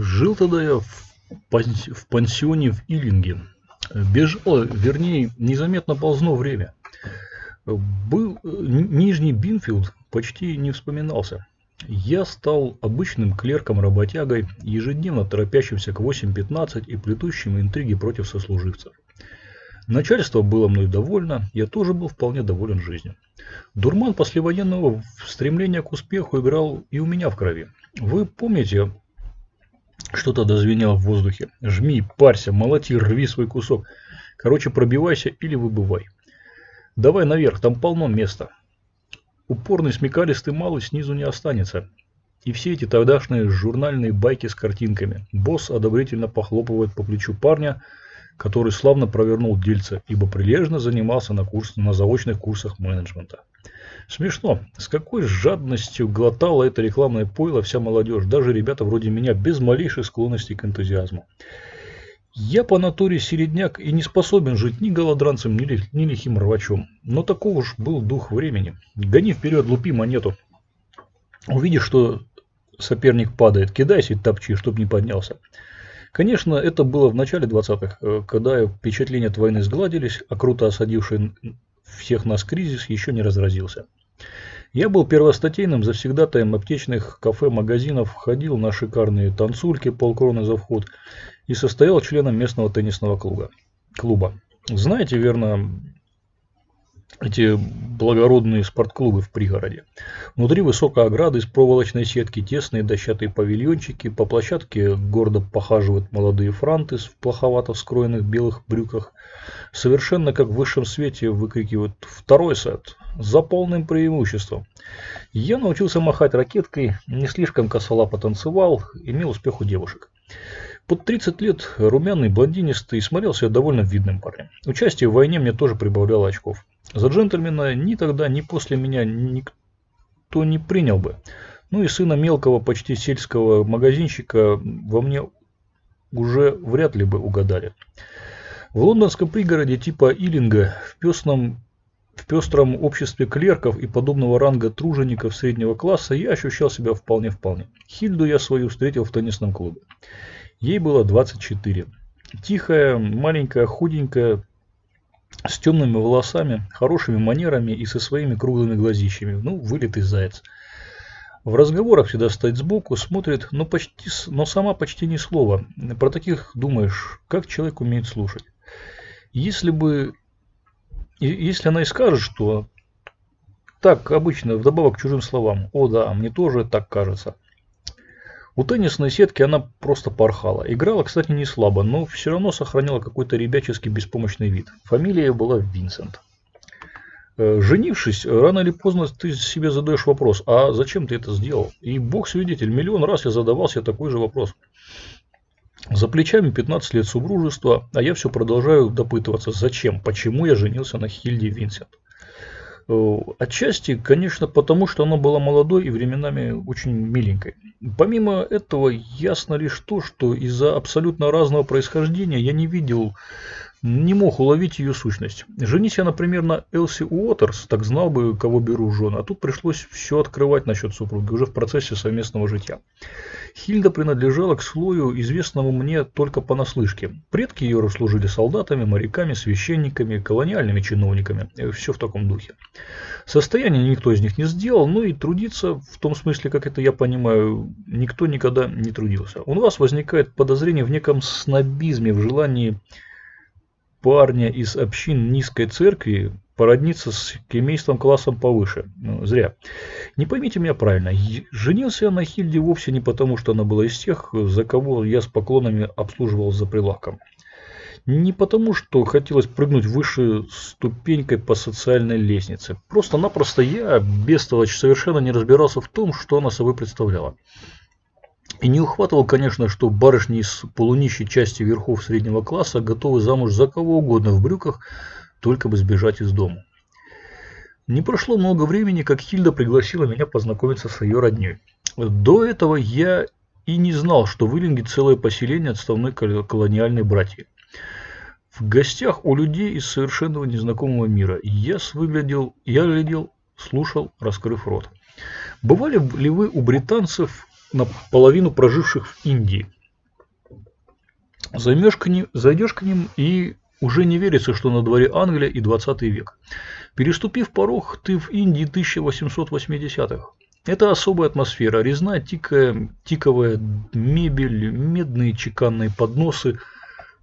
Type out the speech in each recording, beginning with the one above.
Жил тогда я в, панс- в пансионе в Иллинге. Бежало, вернее, незаметно ползло время. Был Нижний Бинфилд почти не вспоминался. Я стал обычным клерком-работягой, ежедневно торопящимся к 8.15 и плетущим интриги против сослуживцев. Начальство было мной довольно, я тоже был вполне доволен жизнью. Дурман послевоенного стремления к успеху играл и у меня в крови. Вы помните, что-то дозвенело в воздухе. Жми, парься, молоти, рви свой кусок. Короче, пробивайся или выбывай. Давай наверх, там полно места. Упорный смекалистый малый снизу не останется. И все эти тогдашние журнальные байки с картинками. Босс одобрительно похлопывает по плечу парня, который славно провернул дельце, ибо прилежно занимался на, курс, на заочных курсах менеджмента. Смешно, с какой жадностью глотала это рекламное пойло вся молодежь, даже ребята вроде меня, без малейшей склонности к энтузиазму. Я по натуре середняк и не способен жить ни голодранцем, ни, ли- ни лихим рвачом. Но таков уж был дух времени. Гони вперед, лупи монету. Увидишь, что соперник падает, кидайся и топчи, чтоб не поднялся. Конечно, это было в начале 20-х, э, когда впечатления от войны сгладились, а круто осадивший всех нас кризис еще не разразился. Я был первостатейным завсегдатаем аптечных кафе-магазинов, ходил на шикарные танцульки, полкроны за вход и состоял членом местного теннисного клуба. клуба. Знаете, верно, эти благородные спортклубы в пригороде. Внутри высокой ограды из проволочной сетки, тесные дощатые павильончики, по площадке гордо похаживают молодые франты в плоховато скроенных белых брюках. Совершенно как в высшем свете выкрикивают «Второй сет!» за полным преимуществом. Я научился махать ракеткой, не слишком косолапо танцевал, имел успех у девушек. Под 30 лет румяный, блондинистый, смотрелся я довольно видным парнем. Участие в войне мне тоже прибавляло очков. За джентльмена ни тогда, ни после меня никто не принял бы. Ну и сына мелкого, почти сельского магазинщика во мне уже вряд ли бы угадали. В лондонском пригороде типа Иллинга, в песном в пестром обществе клерков и подобного ранга тружеников среднего класса я ощущал себя вполне-вполне. Хильду я свою встретил в теннисном клубе. Ей было 24. Тихая, маленькая, худенькая, с темными волосами, хорошими манерами и со своими круглыми глазищами. Ну, вылитый заяц. В разговорах всегда стоит сбоку, смотрит, но, почти, но сама почти ни слова. Про таких думаешь, как человек умеет слушать. Если бы... Если она и скажет, что так обычно, вдобавок к чужим словам, о да, мне тоже так кажется. У теннисной сетки она просто порхала. Играла, кстати, не слабо, но все равно сохраняла какой-то ребяческий беспомощный вид. Фамилия ее была Винсент. Женившись, рано или поздно ты себе задаешь вопрос, а зачем ты это сделал? И бог свидетель, миллион раз я задавал себе такой же вопрос. За плечами 15 лет супружества, а я все продолжаю допытываться, зачем, почему я женился на Хильде Винсент. Отчасти, конечно, потому что она была молодой и временами очень миленькой. Помимо этого, ясно лишь то, что из-за абсолютно разного происхождения я не видел, не мог уловить ее сущность. Женись я, например, на Элси Уотерс, так знал бы, кого беру в а тут пришлось все открывать насчет супруги уже в процессе совместного житья. Хильда принадлежала к слою, известному мне только понаслышке. Предки ее служили солдатами, моряками, священниками, колониальными чиновниками. Все в таком духе. Состояние никто из них не сделал, ну и трудиться, в том смысле, как это я понимаю, никто никогда не трудился. У вас возникает подозрение в неком снобизме, в желании парня из общин низкой церкви породниться с семейством классом повыше. Ну, зря. Не поймите меня правильно. Женился я на Хильде вовсе не потому, что она была из тех, за кого я с поклонами обслуживал за прилавком. Не потому, что хотелось прыгнуть выше ступенькой по социальной лестнице. Просто-напросто я, бестолочь, совершенно не разбирался в том, что она собой представляла. И не ухватывал, конечно, что барышни из полунищей части верхов среднего класса готовы замуж за кого угодно в брюках, только бы сбежать из дома. Не прошло много времени, как Хильда пригласила меня познакомиться с ее родней. До этого я и не знал, что в Иллинге целое поселение отставной колониальной братьи. В гостях у людей из совершенного незнакомого мира. Я выглядел, я глядел, слушал, раскрыв рот. Бывали ли вы у британцев наполовину проживших в Индии. К ним, зайдешь к ним и уже не верится, что на дворе Англия и 20 век. Переступив порог, ты в Индии 1880-х. Это особая атмосфера, резная тикая, тиковая мебель, медные чеканные подносы,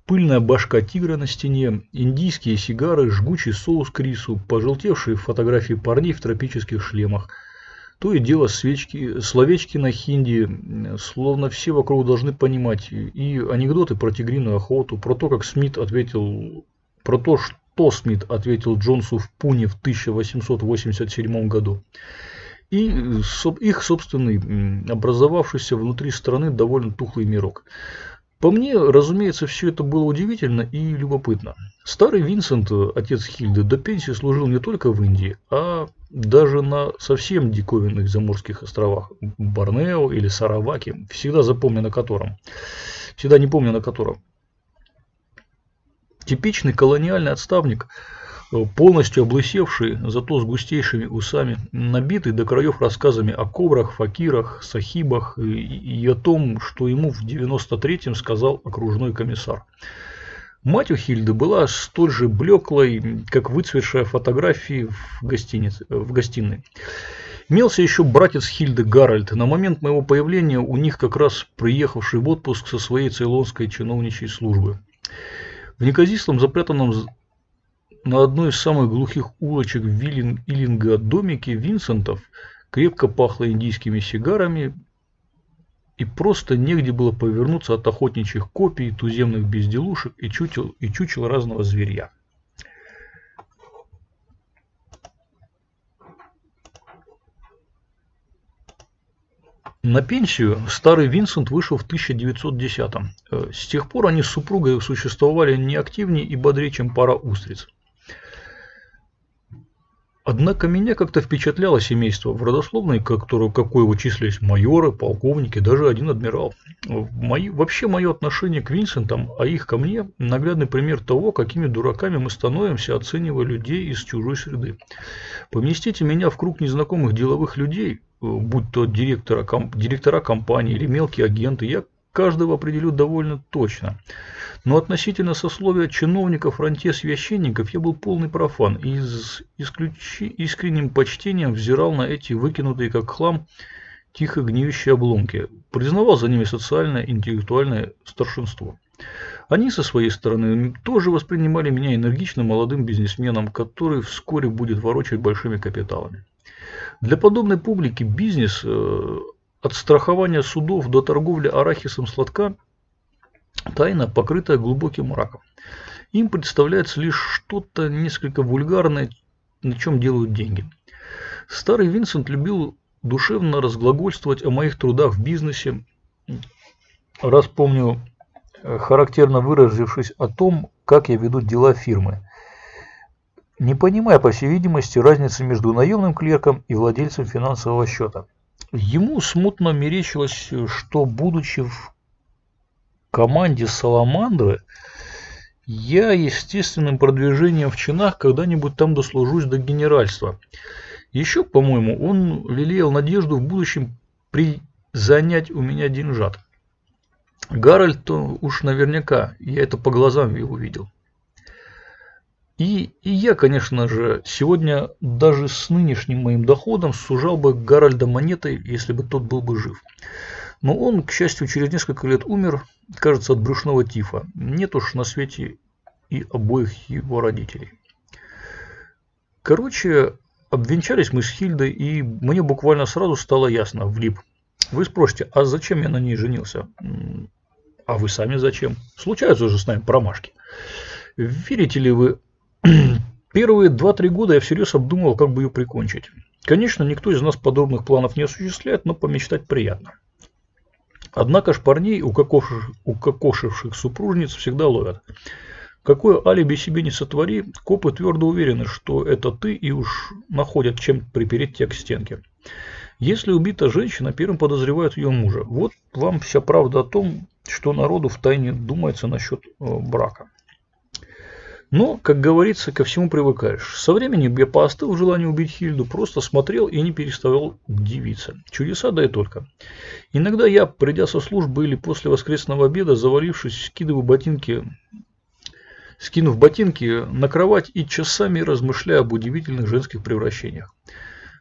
пыльная башка тигра на стене, индийские сигары, жгучий соус к рису, пожелтевшие фотографии парней в тропических шлемах. То и дело свечки, словечки на хинди, словно все вокруг должны понимать, и анекдоты про тигриную охоту, про то, как Смит ответил, про то, что Смит ответил Джонсу в Пуне в 1887 году и их собственный образовавшийся внутри страны довольно тухлый мирок. По мне, разумеется, все это было удивительно и любопытно. Старый Винсент, отец Хильды, до пенсии служил не только в Индии, а даже на совсем диковинных заморских островах Борнео или Сараваки, всегда запомню на котором. Всегда не помню на котором. Типичный колониальный отставник – полностью облысевший, зато с густейшими усами, набитый до краев рассказами о кобрах, факирах, сахибах и, и о том, что ему в 93-м сказал окружной комиссар. Мать у Хильды была столь же блеклой, как выцветшая фотографии в, гостинице, в гостиной. Имелся еще братец Хильды Гарольд. На момент моего появления у них как раз приехавший в отпуск со своей цейлонской чиновничьей службы. В неказистом запрятанном на одной из самых глухих улочек Иллинга домике Винсентов крепко пахло индийскими сигарами, и просто негде было повернуться от охотничьих копий, туземных безделушек и чучел, и чучел разного зверья. На пенсию старый Винсент вышел в 1910-м. Э, с тех пор они с супругой существовали не активнее и бодрее, чем пара устриц. Однако меня как-то впечатляло семейство в родословной, которую, какой его майоры, полковники, даже один адмирал. Мои, вообще мое отношение к Винсентам, а их ко мне, наглядный пример того, какими дураками мы становимся, оценивая людей из чужой среды. Поместите меня в круг незнакомых деловых людей, будь то директора, ком, директора компании или мелкие агенты, я каждого определю довольно точно. Но относительно сословия чиновников, ранте священников я был полный профан и с исключи, искренним почтением взирал на эти выкинутые как хлам тихо гниющие обломки, признавал за ними социальное интеллектуальное старшинство. Они со своей стороны тоже воспринимали меня энергичным молодым бизнесменом, который вскоре будет ворочать большими капиталами. Для подобной публики бизнес э, от страхования судов до торговли арахисом сладка тайна, покрытая глубоким мраком. Им представляется лишь что-то несколько вульгарное, на чем делают деньги. Старый Винсент любил душевно разглагольствовать о моих трудах в бизнесе, раз помню, характерно выразившись о том, как я веду дела фирмы, не понимая, по всей видимости, разницы между наемным клерком и владельцем финансового счета. Ему смутно мерещилось, что, будучи в команде «Саламандры», я естественным продвижением в чинах когда-нибудь там дослужусь до генеральства. Еще, по-моему, он лелеял надежду в будущем при занять у меня деньжат. Гарольд уж наверняка, я это по глазам его видел. И, и я, конечно же, сегодня даже с нынешним моим доходом сужал бы Гарольда монетой, если бы тот был бы жив. Но он, к счастью, через несколько лет умер, кажется, от брюшного тифа. Нет уж на свете и обоих его родителей. Короче, обвенчались мы с Хильдой, и мне буквально сразу стало ясно, влип. Вы спросите, а зачем я на ней женился? А вы сами зачем? Случаются уже с нами промашки. Верите ли вы, Первые 2-3 года я всерьез обдумывал, как бы ее прикончить. Конечно, никто из нас подобных планов не осуществляет, но помечтать приятно. Однако ж парней, укокошивших, укокошивших супружниц, всегда ловят. Какое алиби себе не сотвори, копы твердо уверены, что это ты и уж находят чем припереть тебя к стенке. Если убита женщина, первым подозревают ее мужа. Вот вам вся правда о том, что народу в тайне думается насчет э, брака. Но, как говорится, ко всему привыкаешь. Со временем я поостыл в желании убить Хильду, просто смотрел и не переставал удивиться. Чудеса, да и только. Иногда я, придя со службы или после воскресного обеда, завалившись, скидываю ботинки, скинув ботинки на кровать и часами размышляю об удивительных женских превращениях.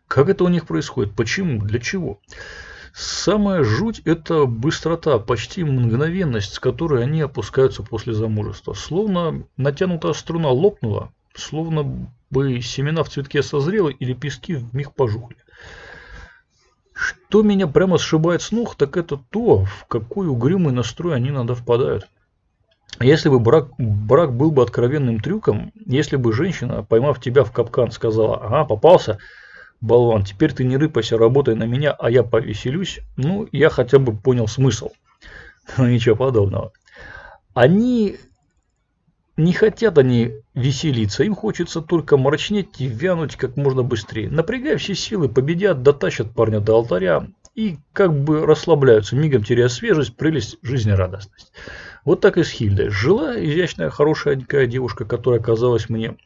Как это у них происходит? Почему? Для чего? Самая жуть – это быстрота, почти мгновенность, с которой они опускаются после замужества. Словно натянутая струна лопнула, словно бы семена в цветке созрело и лепестки в миг пожухли. Что меня прямо сшибает с ног, так это то, в какой угрюмый настрой они надо впадают. Если бы брак, брак был бы откровенным трюком, если бы женщина, поймав тебя в капкан, сказала «Ага, попался», болван, теперь ты не рыпайся, работай на меня, а я повеселюсь, ну, я хотя бы понял смысл. Но ничего подобного. Они не хотят они веселиться, им хочется только мрачнеть и вянуть как можно быстрее. Напрягая все силы, победят, дотащат парня до алтаря и как бы расслабляются, мигом теряя свежесть, прелесть, жизнерадостность. Вот так и с Хильдой. Жила изящная, хорошая девушка, которая казалась мне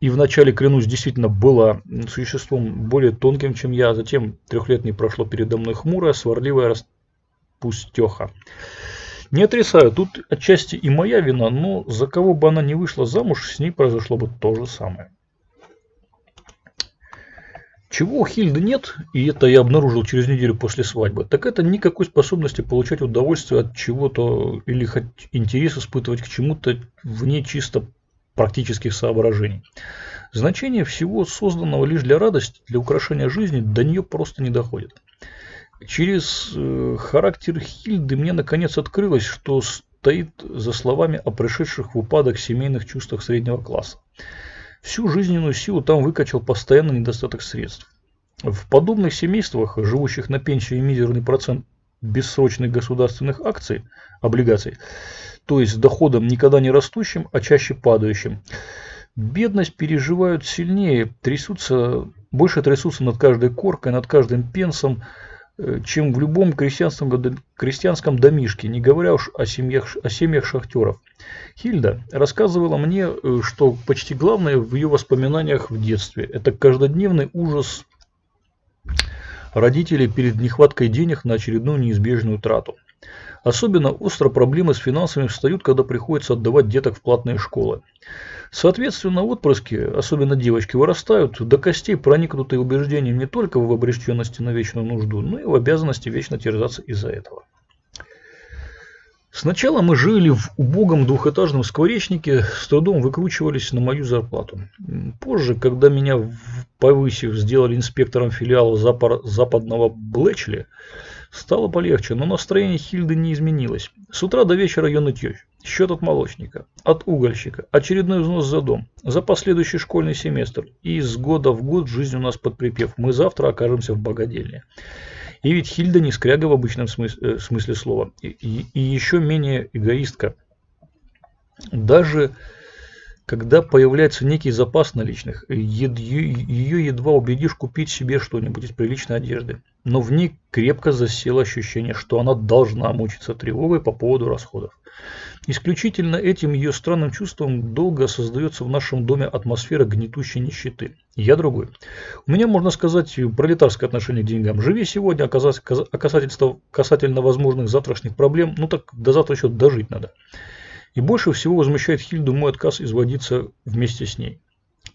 и вначале, клянусь, действительно была существом более тонким, чем я, а затем трех лет не прошло передо мной хмурая, сварливая распустеха. Не отрицаю, тут отчасти и моя вина, но за кого бы она не вышла замуж, с ней произошло бы то же самое. Чего у Хильды нет, и это я обнаружил через неделю после свадьбы, так это никакой способности получать удовольствие от чего-то или хоть интерес испытывать к чему-то вне чисто практических соображений. Значение всего созданного лишь для радости, для украшения жизни, до нее просто не доходит. Через э, характер Хильды мне наконец открылось, что стоит за словами о пришедших в упадок семейных чувствах среднего класса. Всю жизненную силу там выкачал постоянный недостаток средств. В подобных семействах, живущих на пенсию и мизерный процент бессрочных государственных акций, облигаций, то есть доходом никогда не растущим, а чаще падающим. Бедность переживают сильнее, трясутся, больше трясутся над каждой коркой, над каждым пенсом, э, чем в любом крестьянском, крестьянском домишке, не говоря уж о семьях, о семьях шахтеров. Хильда рассказывала мне, э, что почти главное в ее воспоминаниях в детстве – это каждодневный ужас родителей перед нехваткой денег на очередную неизбежную трату. Особенно остро проблемы с финансами встают, когда приходится отдавать деток в платные школы. Соответственно, отпрыски, особенно девочки, вырастают до костей, проникнутые убеждением не только в обреченности на вечную нужду, но и в обязанности вечно терзаться из-за этого. Сначала мы жили в убогом двухэтажном скворечнике, с трудом выкручивались на мою зарплату. Позже, когда меня, повысив, сделали инспектором филиала западного Блэчли, Стало полегче, но настроение Хильды не изменилось. С утра до вечера ее нытье. Счет от молочника, от угольщика, очередной взнос за дом, за последующий школьный семестр. И из года в год жизнь у нас под припев. Мы завтра окажемся в богадельне. И ведь Хильда не скряга в обычном смысле, э, смысле слова. И, и, и еще менее эгоистка. Даже когда появляется некий запас наличных, ее едва убедишь купить себе что-нибудь из приличной одежды. Но в ней крепко засело ощущение, что она должна мучиться тревогой по поводу расходов. Исключительно этим ее странным чувством долго создается в нашем доме атмосфера гнетущей нищеты. Я другой. У меня, можно сказать, пролетарское отношение к деньгам. Живи сегодня, а касательно возможных завтрашних проблем, ну так до завтра еще дожить надо. И больше всего возмущает Хильду мой отказ изводиться вместе с ней.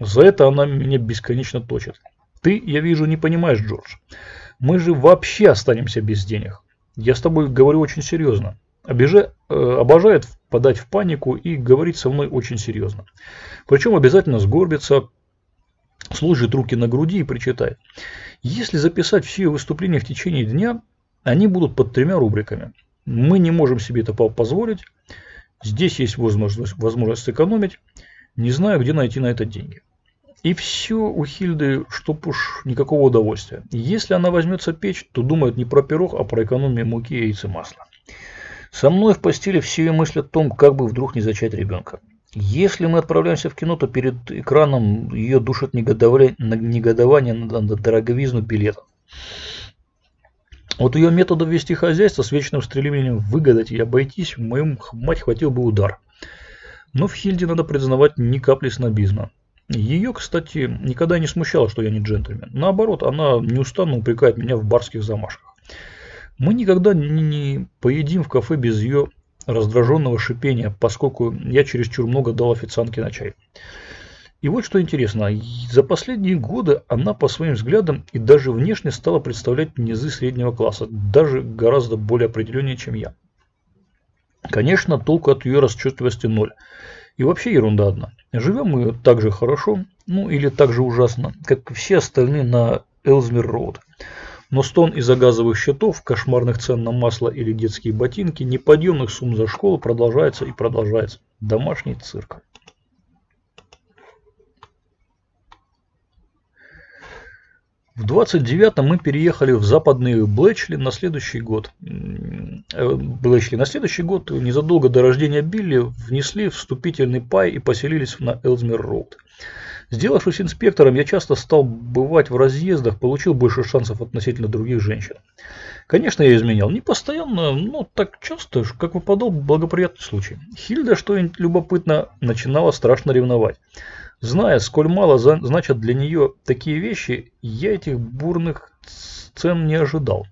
За это она меня бесконечно точит. Ты, я вижу, не понимаешь, Джордж. Мы же вообще останемся без денег. Я с тобой говорю очень серьезно. Обижа... Э, обожает впадать в панику и говорить со мной очень серьезно. Причем обязательно сгорбится, сложит руки на груди и причитает. Если записать все выступления в течение дня, они будут под тремя рубриками. Мы не можем себе это позволить. Здесь есть возможность, возможность сэкономить. Не знаю, где найти на это деньги. И все у Хильды, чтоб уж никакого удовольствия. Если она возьмется печь, то думает не про пирог, а про экономию муки, яиц и масла. Со мной в постели все мысли о том, как бы вдруг не зачать ребенка. Если мы отправляемся в кино, то перед экраном ее душит негодование, негодование на дороговизну билетов. Вот ее методов вести хозяйство с вечным стремлением выгадать и обойтись, в моем мать хватил бы удар. Но в Хильде, надо признавать, ни капли снобизма. Ее, кстати, никогда не смущало, что я не джентльмен. Наоборот, она неустанно упрекает меня в барских замашках. Мы никогда не, поедим в кафе без ее раздраженного шипения, поскольку я чересчур много дал официантке на чай. И вот что интересно, за последние годы она по своим взглядам и даже внешне стала представлять низы среднего класса, даже гораздо более определеннее, чем я. Конечно, толку от ее расчетливости ноль. И вообще ерунда одна. Живем мы так же хорошо, ну или так же ужасно, как все остальные на Элзмир-Роуд. Но стон из-за газовых счетов, кошмарных цен на масло или детские ботинки, неподъемных сумм за школу продолжается и продолжается. Домашний цирк. В 29-м мы переехали в западный Блэчли на следующий год. Э, Блэчли на следующий год, незадолго до рождения Билли, внесли вступительный пай и поселились на Элзмер-Роуд. Сделавшись инспектором, я часто стал бывать в разъездах, получил больше шансов относительно других женщин. Конечно, я изменял. Не постоянно, но так часто, как выпадал благоприятный случай. Хильда, что любопытно, начинала страшно ревновать. Зная, сколь мало значат для нее такие вещи, я этих бурных сцен не ожидал.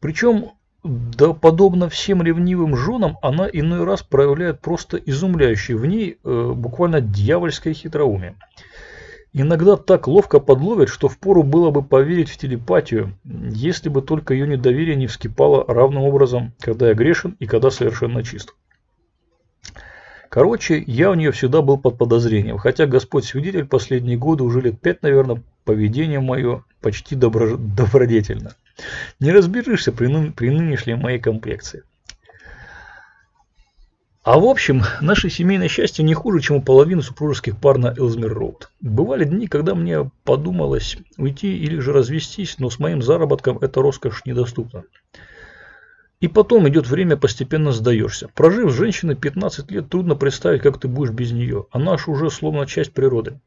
Причем, да подобно всем ревнивым женам, она иной раз проявляет просто изумляющий в ней э, буквально дьявольское хитроумие. Иногда так ловко подловит, что впору было бы поверить в телепатию, если бы только ее недоверие не вскипало равным образом, когда я грешен и когда совершенно чист. Короче, я у нее всегда был под подозрением, хотя Господь свидетель последние годы, уже лет пять, наверное, поведение мое почти добро... добродетельно. Не разберешься при, ны... при нынешней моей комплекции. А в общем, наше семейное счастье не хуже, чем у половины супружеских пар на Элзмер Роуд. Бывали дни, когда мне подумалось уйти или же развестись, но с моим заработком эта роскошь недоступна. И потом идет время, постепенно сдаешься. Прожив с женщиной 15 лет, трудно представить, как ты будешь без нее. Она ж уже словно часть природы.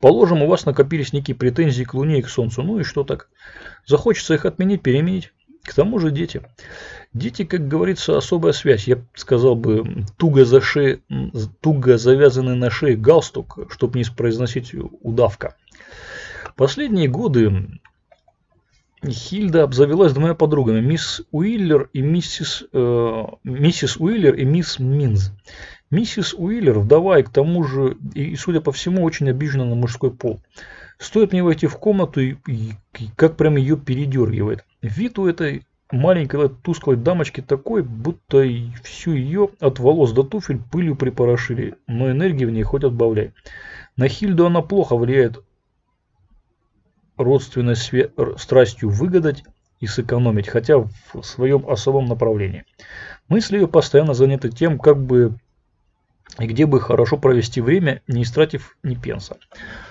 Положим, у вас накопились некие претензии к Луне и к Солнцу. Ну и что так? Захочется их отменить, переменить. К тому же дети. Дети, как говорится, особая связь. Я сказал бы, туго, за шеи, туго завязанный на шее галстук, чтобы не произносить удавка. Последние годы Хильда обзавелась двумя подругами, мисс Уиллер и миссис, э, миссис Уиллер и мисс Минз. Миссис Уиллер вдова и к тому же, и, судя по всему, очень обижена на мужской пол. Стоит мне войти в комнату, и, и, и как прям ее передергивает. Вид у этой маленькой тусклой дамочки такой, будто всю ее от волос до туфель пылью припорошили, но энергии в ней хоть отбавляй. На Хильду она плохо влияет родственной страстью выгадать и сэкономить, хотя в своем особом направлении. Мысли ее постоянно заняты тем, как бы и где бы хорошо провести время, не истратив ни пенса.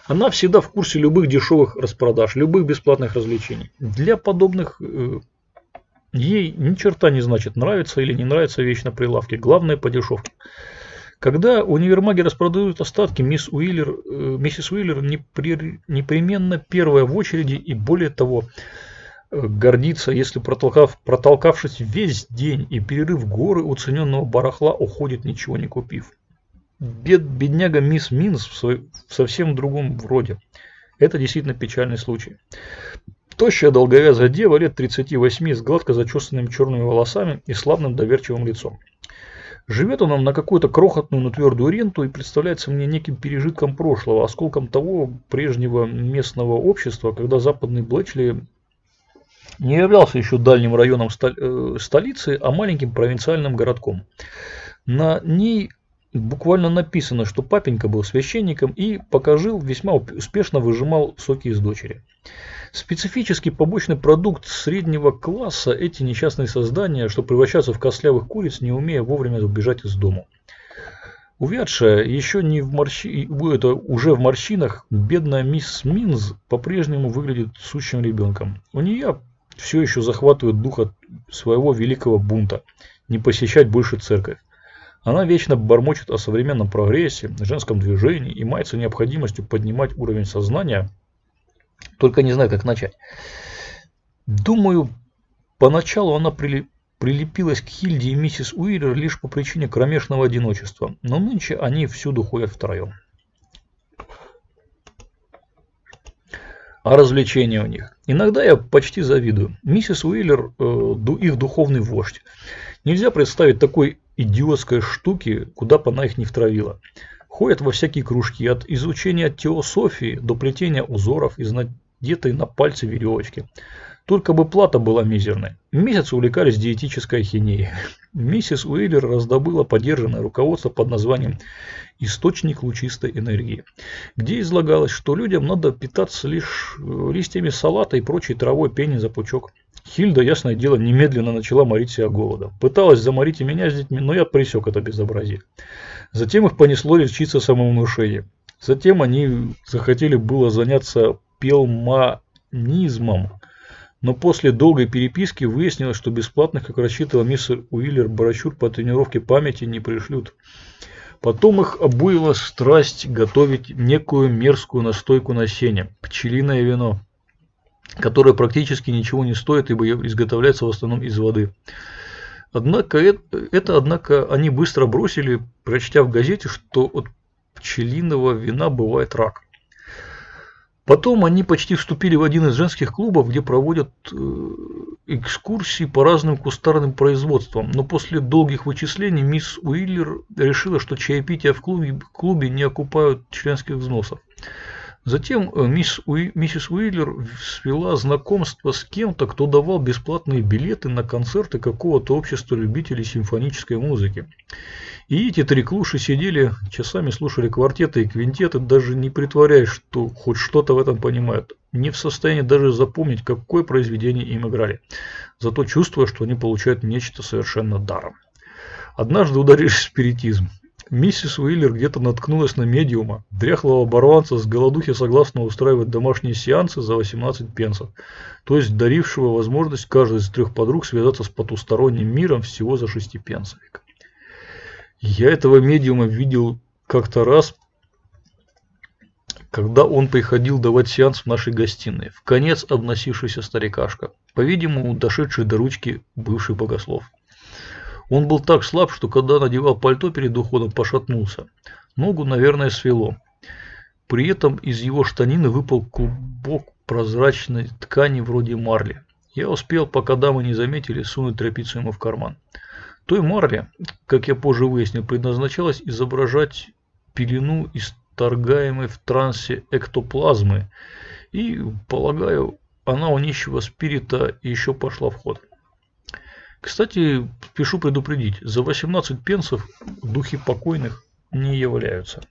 Она всегда в курсе любых дешевых распродаж, любых бесплатных развлечений. Для подобных э, ей ни черта не значит, нравится или не нравится вещь на прилавке. Главное по дешевке. Когда универмаги распродают остатки, мисс Уиллер, э, миссис Уиллер непри, непременно первая в очереди и более того э, гордится, если протолкав, протолкавшись весь день и перерыв горы уцененного барахла, уходит ничего не купив. Бед, бедняга мисс Минс в, свой, в совсем другом роде. Это действительно печальный случай. Тощая долговязая дева лет 38 с гладко зачесанными черными волосами и славным доверчивым лицом. Живет он нам на какую-то крохотную, но твердую ренту и представляется мне неким пережитком прошлого, осколком того прежнего местного общества, когда западный Блэчли не являлся еще дальним районом э, столицы, а маленьким провинциальным городком. На ней буквально написано, что папенька был священником и пока жил, весьма успешно выжимал соки из дочери. Специфический побочный продукт среднего класса эти несчастные создания, что превращаются в костлявых куриц, не умея вовремя убежать из дома. Увядшая, еще не в морщи... это уже в морщинах, бедная мисс Минз по-прежнему выглядит сущим ребенком. У нее все еще захватывает дух от своего великого бунта, не посещать больше церковь. Она вечно бормочет о современном прогрессе, женском движении и мается необходимостью поднимать уровень сознания – только не знаю, как начать. Думаю, поначалу она при... прилепилась к Хильде и миссис Уиллер лишь по причине кромешного одиночества, но нынче они всюду ходят втроем. А развлечения у них? Иногда я почти завидую. Миссис Уиллер э, их духовный вождь. Нельзя представить такой идиотской штуки, куда бы она их не втравила. Ходят во всякие кружки, от изучения теософии до плетения узоров из надетой на пальцы веревочки. Только бы плата была мизерной. Месяц увлекались диетической ахинеей. Миссис Уиллер раздобыла поддержанное руководство под названием «Источник лучистой энергии», где излагалось, что людям надо питаться лишь э, листьями салата и прочей травой пени за пучок. Хильда, ясное дело, немедленно начала морить себя голодом. Пыталась заморить и меня с детьми, но я пресек это безобразие. Затем их понесло лечиться самовнушением. Затем они захотели было заняться пелманизмом, но после долгой переписки выяснилось, что бесплатных, как рассчитывал мистер Уиллер, брошюр по тренировке памяти не пришлют. Потом их обуила страсть готовить некую мерзкую настойку на сене, пчелиное вино, которое практически ничего не стоит, ибо изготовляется в основном из воды. Однако это, однако, они быстро бросили, прочтя в газете, что от пчелиного вина бывает рак. Потом они почти вступили в один из женских клубов, где проводят э, экскурсии по разным кустарным производствам. Но после долгих вычислений мисс Уиллер решила, что чаепития в клубе, клубе не окупают членских взносов. Затем э, мисс Уи, миссис Уиллер свела знакомство с кем-то, кто давал бесплатные билеты на концерты какого-то общества любителей симфонической музыки. И эти три клуши сидели, часами слушали квартеты и квинтеты, даже не притворяясь, что хоть что-то в этом понимают. Не в состоянии даже запомнить, какое произведение им играли. Зато чувствуя, что они получают нечто совершенно даром. Однажды ударились в спиритизм. Миссис Уиллер где-то наткнулась на медиума, дряхлого оборванца с голодухи согласно устраивать домашние сеансы за 18 пенсов, то есть дарившего возможность каждой из трех подруг связаться с потусторонним миром всего за 6 пенсовик. Я этого медиума видел как-то раз, когда он приходил давать сеанс в нашей гостиной, в конец обносившийся старикашка, по-видимому, дошедший до ручки бывший богослов. Он был так слаб, что когда надевал пальто перед уходом, пошатнулся. Ногу, наверное, свело. При этом из его штанины выпал клубок прозрачной ткани вроде марли. Я успел, пока дамы не заметили, сунуть тряпицу ему в карман. Той марли, как я позже выяснил, предназначалась изображать пелену, исторгаемой в трансе эктоплазмы, и, полагаю, она у нищего спирита еще пошла в ход. Кстати, спешу предупредить, за 18 пенсов духи покойных не являются.